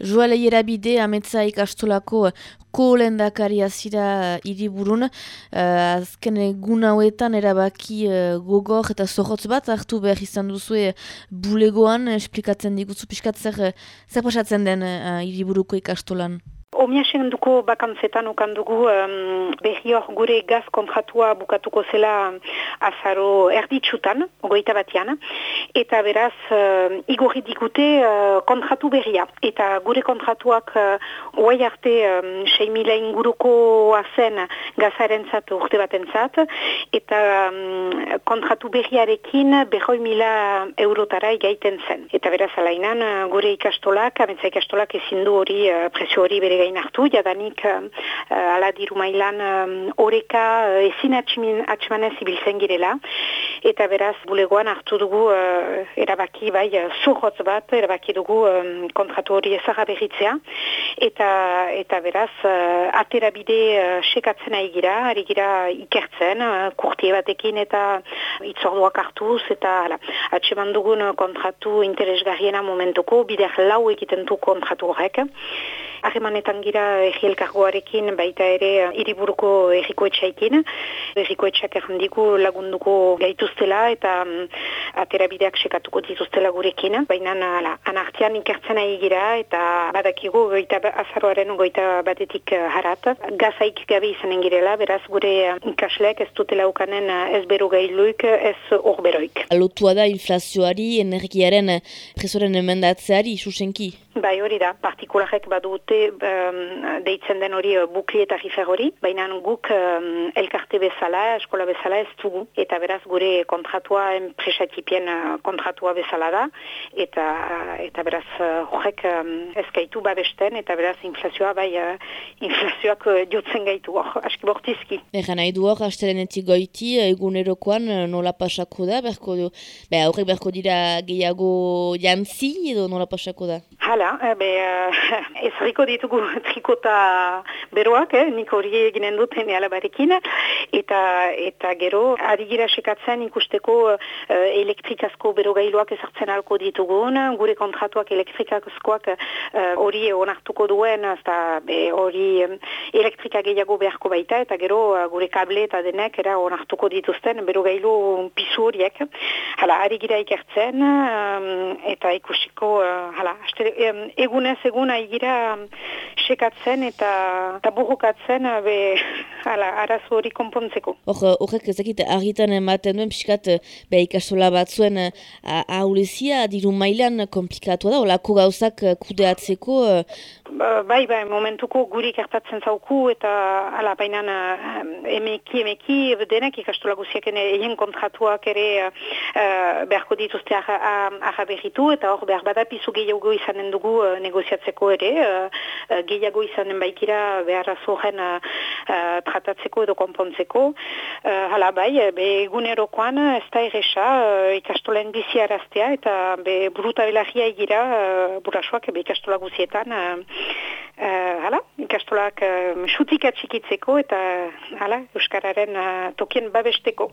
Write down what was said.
Joale Ierabide, ametza ikastolako kolendakaria zira hiriburun, uh, azken egun hauetan erabaki uh, gogor eta zorrotz bat hartu behar izan duzue bulegoan, esplikatzen diguzu pixkat zer, zer pasatzen den uh, ikastolan. Omiasen duko bakantzetan ukan dugu um, behi hor gure gaz kontratua bukatuko zela azaro erditsutan, goita batian, eta beraz uh, igorri digute uh, kontratu berria. Eta gure kontratuak uh, oai arte um, 6 mila inguruko azen gazaren zat urte baten zat, eta um, kontratu berriarekin behoi mila eurotara igaiten zen. Eta beraz alainan uh, gure ikastolak, ametza ikastolak ezin du hori uh, presio hori bere gain hartu, jadanik uh, ala diru mailan horeka uh, ezin atxmanez ibiltzen girela, eta beraz bulegoan hartu dugu uh, erabaki bai uh, bat, erabaki dugu um, kontratu hori ezaga berritzea, eta, eta beraz uh, atera bide uh, sekatzen ari gira, ari gira ikertzen, uh, kurtie batekin eta itzorduak hartuz, eta ala, atxeman dugun kontratu interesgarriena momentuko, bider lau egiten du kontratu horrek, Harremanetan gira egielkargoarekin baita ere hiriburuko errikoetxaikin. Errikoetxak errandiku lagunduko gaituztela eta um, aterabideak sekatuko dituztela gurekin. Baina anartian ikertzen ari gira eta badakigu goita azaroaren goita batetik harat. Gazaik gabe izanen girela, beraz gure ikasleak ez dutela ukanen ez beru gailuik, ez hor beroik. Lotua da inflazioari, energiaren presoren emendatzeari, susenki? Bai hori da, partikularek badute um, deitzen den hori uh, bukli eta jifer hori, baina guk um, elkarte bezala, eskola bezala ez dugu, eta beraz gure kontratua enpresatipien uh, kontratua bezala da, eta, eta beraz uh, horrek um, ez gaitu babesten, eta beraz inflazioa bai uh, inflazioak uh, jotzen gaitu. Hor, aski bortizki. Egan nahi du hor, astelenetik goiti, egunerokoan nola pasako da, berko, be, horrek berko dira gehiago jantzi edo nola pasako da? Hala, ebe, uh, ez hariko ditugu trikota beroak, eh, nik hori eginen duten alabarekin, eta, eta gero, adigira sekatzen ikusteko uh, elektrikazko bero gailuak ezartzen alko ditugun, gure kontratuak elektrikazkoak hori uh, onartuko duen, hori elektrika gehiago beharko baita, eta gero uh, gure kable eta denek era onartuko dituzten bero gailu pisu horiek. Hala, adigira ikertzen, um, eta ikusteko, uh, hala, egunez egun aigira sekatzen eta, eta burrukatzen be, ala, arazo hori konpontzeko. Horrek ezakit argitan ematen duen pixkat be ikasola batzuen ahulezia diru mailan komplikatu da, olako gauzak kudeatzeko Ba, bai, bai, momentuko gurik hartatzen zauku eta ala, baina emeki, emeki, denek ikastola guziak egin kontratuak ere uh, beharko dituzte aha berritu eta hor behar badapizu gehiago izanen dugu uh, negoziatzeko ere, uh, gehiago izanen baikira behar azoren uh, tratatzeko edo konpontzeko. Uh, hala, bai, be egunerokoan ez da erresa uh, ikastolen bizi araztea eta be buruta belagia egira uh, burasoak be ikastola guzietan Uh, hala, ikastolak uh, sutika txikitzeko eta hala, Euskararen uh, tokien babesteko.